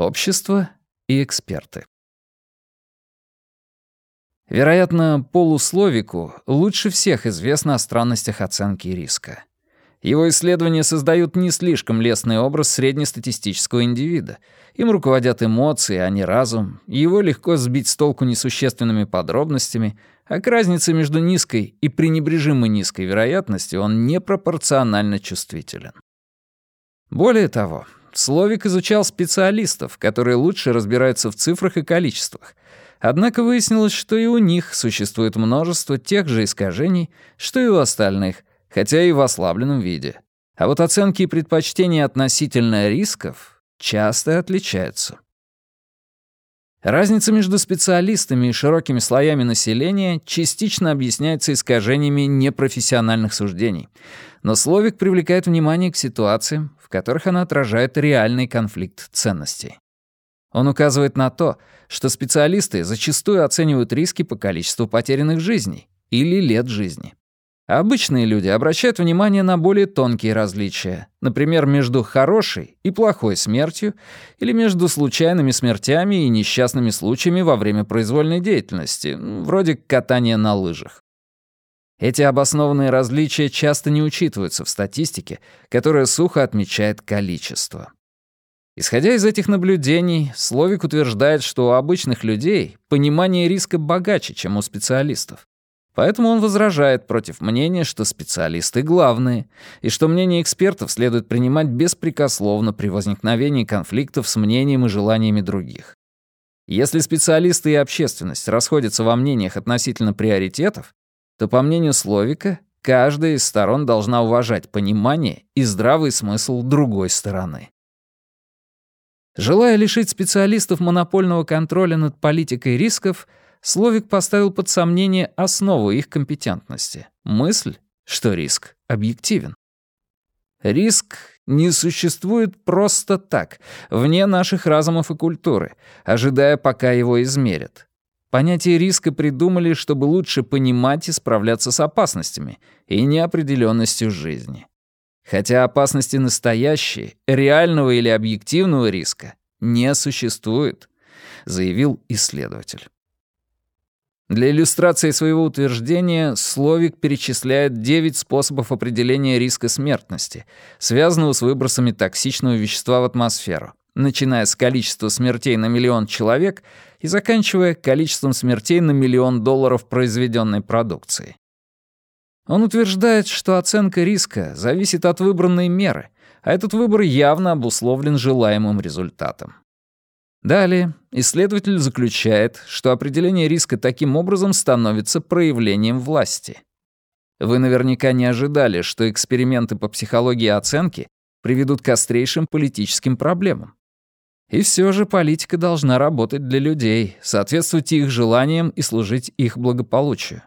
Общество и эксперты. Вероятно, полусловику лучше всех известно о странностях оценки риска. Его исследования создают не слишком лестный образ среднестатистического индивида. Им руководят эмоции, а не разум. Его легко сбить с толку несущественными подробностями, а к разнице между низкой и пренебрежимо низкой вероятностью он непропорционально чувствителен. Более того, Словик изучал специалистов, которые лучше разбираются в цифрах и количествах. Однако выяснилось, что и у них существует множество тех же искажений, что и у остальных, хотя и в ослабленном виде. А вот оценки и предпочтения относительно рисков часто отличаются. Разница между специалистами и широкими слоями населения частично объясняется искажениями непрофессиональных суждений, но Словик привлекает внимание к ситуациям, которых она отражает реальный конфликт ценностей. Он указывает на то, что специалисты зачастую оценивают риски по количеству потерянных жизней или лет жизни. Обычные люди обращают внимание на более тонкие различия, например, между хорошей и плохой смертью или между случайными смертями и несчастными случаями во время произвольной деятельности, вроде катания на лыжах. Эти обоснованные различия часто не учитываются в статистике, которая сухо отмечает количество. Исходя из этих наблюдений, Словик утверждает, что у обычных людей понимание риска богаче, чем у специалистов. Поэтому он возражает против мнения, что специалисты главные, и что мнение экспертов следует принимать беспрекословно при возникновении конфликтов с мнением и желаниями других. Если специалисты и общественность расходятся во мнениях относительно приоритетов, то, по мнению Словика, каждая из сторон должна уважать понимание и здравый смысл другой стороны. Желая лишить специалистов монопольного контроля над политикой рисков — Словик поставил под сомнение основу их компетентности — мысль, что риск объективен. Риск не существует просто так, вне наших разумов и культуры, ожидая, пока его измерят. Понятие риска придумали, чтобы лучше понимать и справляться с опасностями и неопределенностью жизни. Хотя опасности настоящие, реального или объективного риска не существует, заявил исследователь. Для иллюстрации своего утверждения Словик перечисляет 9 способов определения риска смертности, связанного с выбросами токсичного вещества в атмосферу, начиная с количества смертей на миллион человек и заканчивая количеством смертей на миллион долларов произведенной продукции. Он утверждает, что оценка риска зависит от выбранной меры, а этот выбор явно обусловлен желаемым результатом. Далее исследователь заключает, что определение риска таким образом становится проявлением власти. Вы наверняка не ожидали, что эксперименты по психологии оценки приведут к острейшим политическим проблемам. И все же политика должна работать для людей, соответствовать их желаниям и служить их благополучию.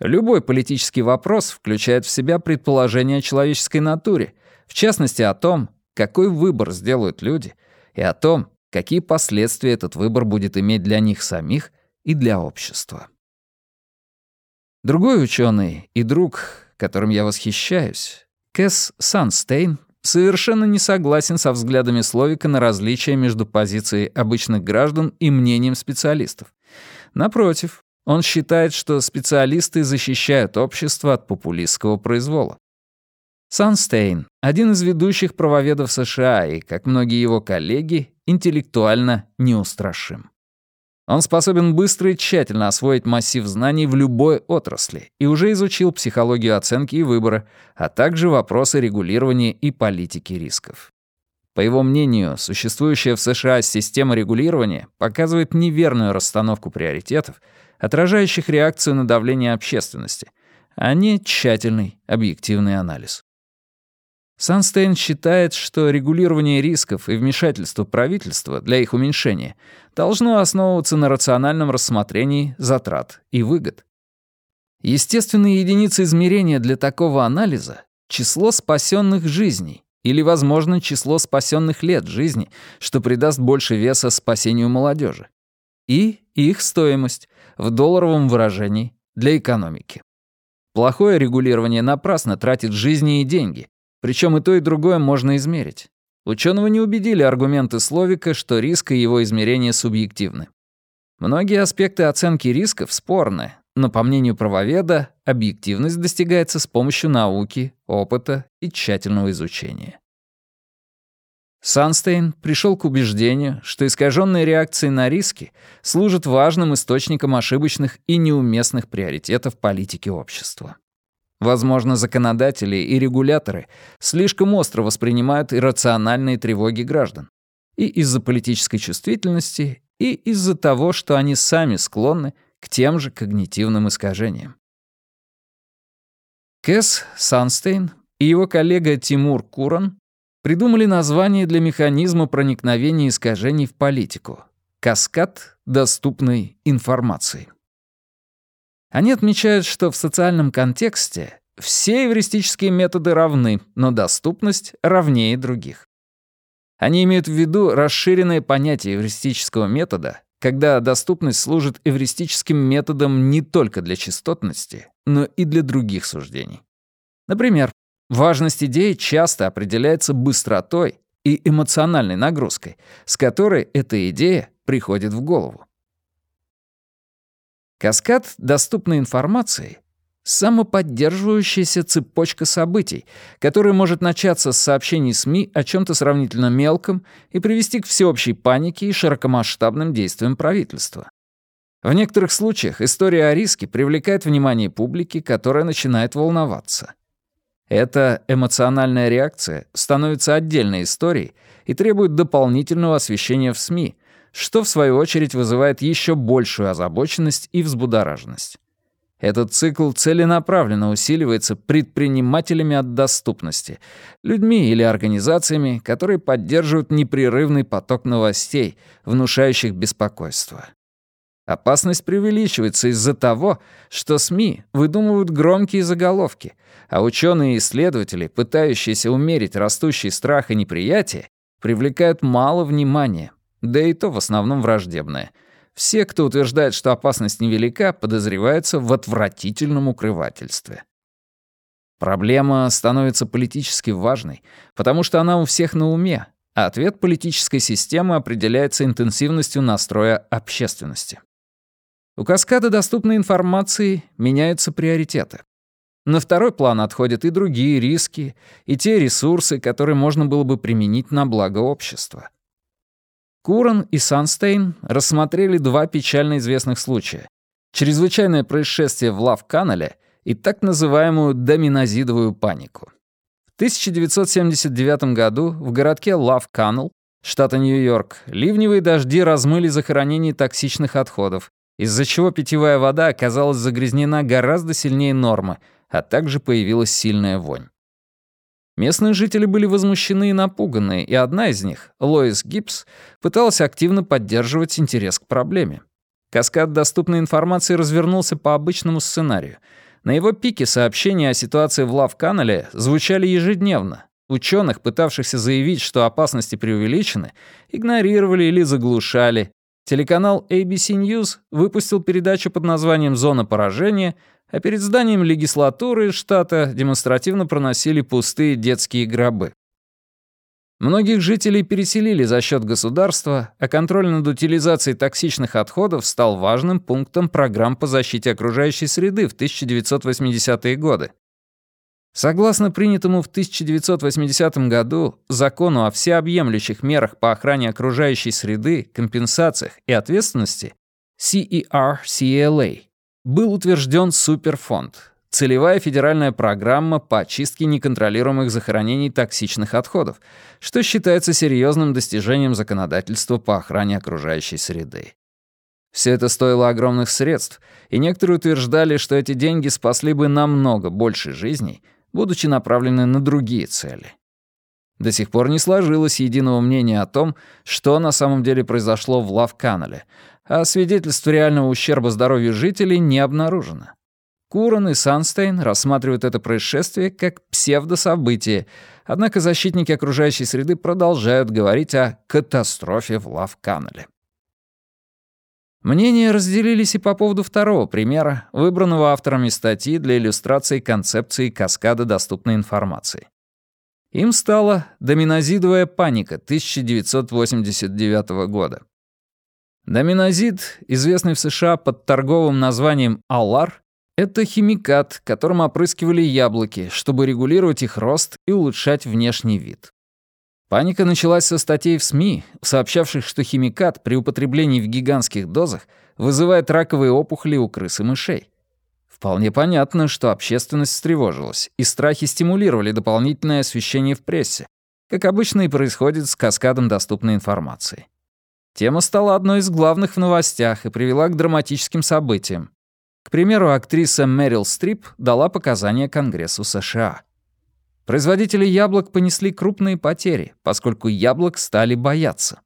Любой политический вопрос включает в себя предположение о человеческой натуре, в частности о том, какой выбор сделают люди, и о том, какие последствия этот выбор будет иметь для них самих и для общества. Другой ученый и друг, которым я восхищаюсь, Кэс Санстейн, совершенно не согласен со взглядами Словика на различия между позицией обычных граждан и мнением специалистов. Напротив, он считает, что специалисты защищают общество от популистского произвола. Санстейн — один из ведущих правоведов США и, как многие его коллеги, интеллектуально неустрашим. Он способен быстро и тщательно освоить массив знаний в любой отрасли и уже изучил психологию оценки и выбора, а также вопросы регулирования и политики рисков. По его мнению, существующая в США система регулирования показывает неверную расстановку приоритетов, отражающих реакцию на давление общественности, а не тщательный объективный анализ. Санстейн считает, что регулирование рисков и вмешательство правительства для их уменьшения должно основываться на рациональном рассмотрении затрат и выгод. Естественные единицы измерения для такого анализа — число спасенных жизней или, возможно, число спасенных лет жизни, что придаст больше веса спасению молодежи, и их стоимость в долларовом выражении для экономики. Плохое регулирование напрасно тратит жизни и деньги, причем и то, и другое можно измерить. Ученого не убедили аргументы Словика, что риск и его измерения субъективны. Многие аспекты оценки рисков спорны, но, по мнению правоведа, объективность достигается с помощью науки, опыта и тщательного изучения. Санстейн пришел к убеждению, что искаженные реакции на риски служат важным источником ошибочных и неуместных приоритетов политики общества. Возможно, законодатели и регуляторы слишком остро воспринимают иррациональные тревоги граждан. И из-за политической чувствительности, и из-за того, что они сами склонны к тем же когнитивным искажениям. Кэс Санстейн и его коллега Тимур Куран придумали название для механизма проникновения искажений в политику — «Каскад доступной информации». Они отмечают, что в социальном контексте все эвристические методы равны, но доступность равнее других. Они имеют в виду расширенное понятие эвристического метода, когда доступность служит эвристическим методом не только для частотности, но и для других суждений. Например, важность идеи часто определяется быстротой и эмоциональной нагрузкой, с которой эта идея приходит в голову. Каскад доступной информации — самоподдерживающаяся цепочка событий, которая может начаться с сообщений СМИ о чем то сравнительно мелком и привести к всеобщей панике и широкомасштабным действиям правительства. В некоторых случаях история о риске привлекает внимание публики, которая начинает волноваться. Эта эмоциональная реакция становится отдельной историей и требует дополнительного освещения в СМИ — что в свою очередь вызывает еще большую озабоченность и взбудораженность. Этот цикл целенаправленно усиливается предпринимателями от доступности, людьми или организациями, которые поддерживают непрерывный поток новостей, внушающих беспокойство. Опасность преувеличивается из-за того, что СМИ выдумывают громкие заголовки, а ученые и исследователи, пытающиеся умерить растущий страх и неприятие, привлекают мало внимания, да и то в основном враждебное. Все, кто утверждает, что опасность невелика, подозреваются в отвратительном укрывательстве. Проблема становится политически важной, потому что она у всех на уме, а ответ политической системы определяется интенсивностью настроя общественности. У каскада доступной информации меняются приоритеты. На второй план отходят и другие риски, и те ресурсы, которые можно было бы применить на благо общества. Куран и Санстейн рассмотрели два печально известных случая. Чрезвычайное происшествие в Лав-канале и так называемую доминозидовую панику. В 1979 году в городке Лав-канал, штата Нью-Йорк, ливневые дожди размыли захоронение токсичных отходов, из-за чего питьевая вода оказалась загрязнена гораздо сильнее нормы, а также появилась сильная вонь. Местные жители были возмущены и напуганы, и одна из них, Лоис Гибс, пыталась активно поддерживать интерес к проблеме. Каскад доступной информации развернулся по обычному сценарию. На его пике сообщения о ситуации в Лав-канале звучали ежедневно. Ученых, пытавшихся заявить, что опасности преувеличены, игнорировали или заглушали. Телеканал ABC News выпустил передачу под названием «Зона поражения», а перед зданием легислатуры штата демонстративно проносили пустые детские гробы. Многих жителей переселили за счет государства, а контроль над утилизацией токсичных отходов стал важным пунктом программ по защите окружающей среды в 1980-е годы. Согласно принятому в 1980 году закону о всеобъемлющих мерах по охране окружающей среды, компенсациях и ответственности CER-CLA, был утвержден Суперфонд — целевая федеральная программа по очистке неконтролируемых захоронений токсичных отходов, что считается серьезным достижением законодательства по охране окружающей среды. Все это стоило огромных средств, и некоторые утверждали, что эти деньги спасли бы намного больше жизней, будучи направлены на другие цели. До сих пор не сложилось единого мнения о том, что на самом деле произошло в Лав-канале, а свидетельств реального ущерба здоровью жителей не обнаружено. Куран и Санстейн рассматривают это происшествие как псевдособытие, однако защитники окружающей среды продолжают говорить о катастрофе в Лав-канале. Мнения разделились и по поводу второго примера, выбранного авторами статьи для иллюстрации концепции каскада доступной информации. Им стала доминозидовая паника 1989 года. Доминозид, известный в США под торговым названием «Алар», это химикат, которым опрыскивали яблоки, чтобы регулировать их рост и улучшать внешний вид. Паника началась со статей в СМИ, сообщавших, что химикат при употреблении в гигантских дозах вызывает раковые опухоли у крыс и мышей. Вполне понятно, что общественность встревожилась, и страхи стимулировали дополнительное освещение в прессе, как обычно и происходит с каскадом доступной информации. Тема стала одной из главных в новостях и привела к драматическим событиям. К примеру, актриса Мэрил Стрип дала показания Конгрессу США. Производители яблок понесли крупные потери, поскольку яблок стали бояться.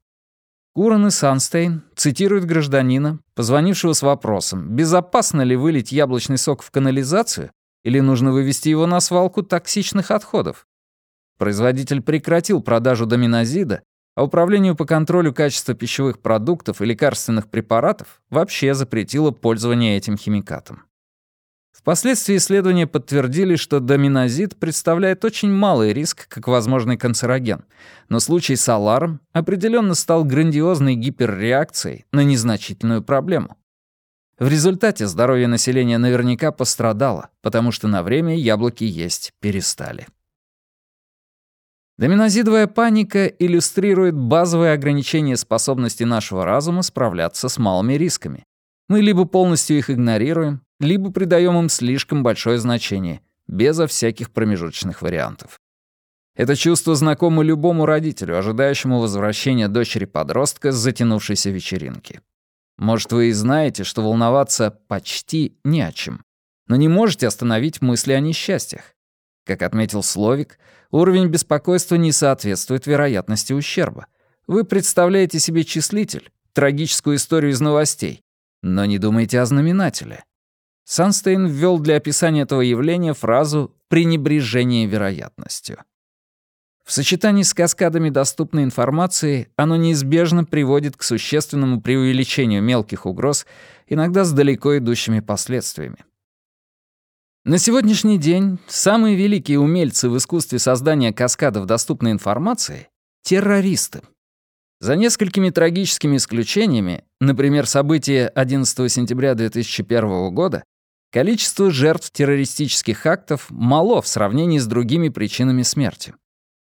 Куран и Санстейн цитируют гражданина, позвонившего с вопросом, безопасно ли вылить яблочный сок в канализацию или нужно вывести его на свалку токсичных отходов. Производитель прекратил продажу доминозида, а Управлению по контролю качества пищевых продуктов и лекарственных препаратов вообще запретило пользование этим химикатом. Впоследствии исследования подтвердили, что доминозид представляет очень малый риск как возможный канцероген, но случай с аларом определенно стал грандиозной гиперреакцией на незначительную проблему. В результате здоровье населения наверняка пострадало, потому что на время яблоки есть перестали. Доминозидовая паника иллюстрирует базовые ограничения способности нашего разума справляться с малыми рисками. Мы либо полностью их игнорируем, либо придаем им слишком большое значение, безо всяких промежуточных вариантов. Это чувство знакомо любому родителю, ожидающему возвращения дочери-подростка с затянувшейся вечеринки. Может, вы и знаете, что волноваться почти не о чем, но не можете остановить мысли о несчастьях. Как отметил Словик, уровень беспокойства не соответствует вероятности ущерба. Вы представляете себе числитель, трагическую историю из новостей, но не думаете о знаменателе. Санстейн ввел для описания этого явления фразу «пренебрежение вероятностью». В сочетании с каскадами доступной информации оно неизбежно приводит к существенному преувеличению мелких угроз, иногда с далеко идущими последствиями. На сегодняшний день самые великие умельцы в искусстве создания каскадов доступной информации — террористы. За несколькими трагическими исключениями, например, события 11 сентября 2001 года, Количество жертв террористических актов мало в сравнении с другими причинами смерти.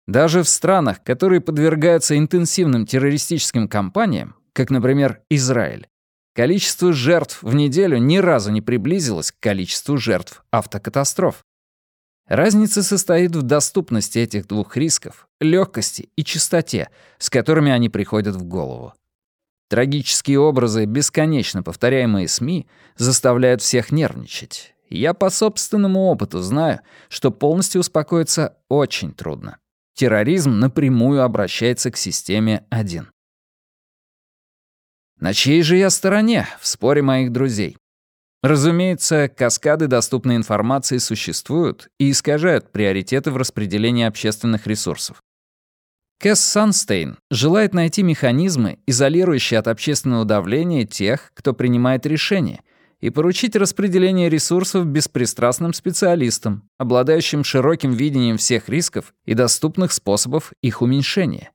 Даже в странах, которые подвергаются интенсивным террористическим кампаниям, как, например, Израиль, количество жертв в неделю ни разу не приблизилось к количеству жертв автокатастроф. Разница состоит в доступности этих двух рисков, легкости и чистоте, с которыми они приходят в голову. Трагические образы, бесконечно повторяемые СМИ, заставляют всех нервничать. Я по собственному опыту знаю, что полностью успокоиться очень трудно. Терроризм напрямую обращается к системе 1. На чьей же я стороне в споре моих друзей? Разумеется, каскады доступной информации существуют и искажают приоритеты в распределении общественных ресурсов. Кэс Санстейн желает найти механизмы, изолирующие от общественного давления тех, кто принимает решения, и поручить распределение ресурсов беспристрастным специалистам, обладающим широким видением всех рисков и доступных способов их уменьшения.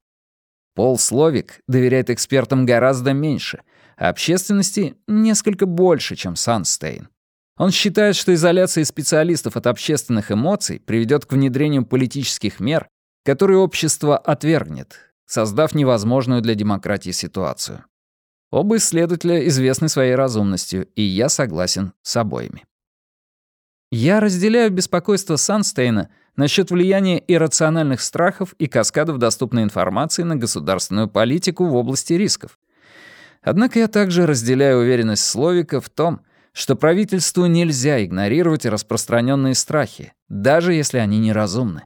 Пол Словик доверяет экспертам гораздо меньше, а общественности — несколько больше, чем Санстейн. Он считает, что изоляция специалистов от общественных эмоций приведет к внедрению политических мер, который общество отвергнет, создав невозможную для демократии ситуацию. Оба исследователя известны своей разумностью, и я согласен с обоими. Я разделяю беспокойство Санстейна насчет влияния иррациональных страхов и каскадов доступной информации на государственную политику в области рисков. Однако я также разделяю уверенность Словика в том, что правительству нельзя игнорировать распространенные страхи, даже если они неразумны.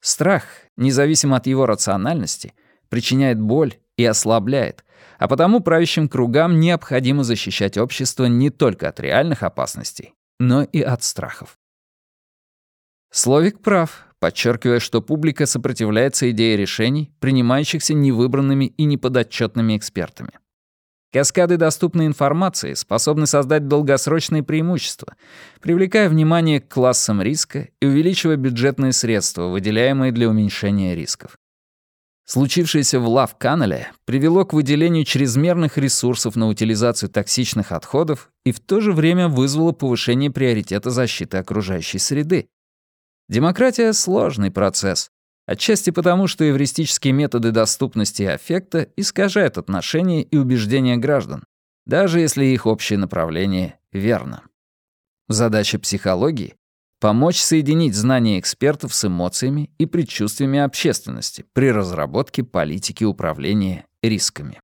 Страх, независимо от его рациональности, причиняет боль и ослабляет, а потому правящим кругам необходимо защищать общество не только от реальных опасностей, но и от страхов. Словик прав, подчеркивая, что публика сопротивляется идее решений, принимающихся невыбранными и неподотчетными экспертами. Каскады доступной информации способны создать долгосрочные преимущества, привлекая внимание к классам риска и увеличивая бюджетные средства, выделяемые для уменьшения рисков. Случившееся в Лав-Канале привело к выделению чрезмерных ресурсов на утилизацию токсичных отходов и в то же время вызвало повышение приоритета защиты окружающей среды. Демократия — сложный процесс. Отчасти потому, что эвристические методы доступности и аффекта искажают отношения и убеждения граждан, даже если их общее направление верно. Задача психологии — помочь соединить знания экспертов с эмоциями и предчувствиями общественности при разработке политики управления рисками.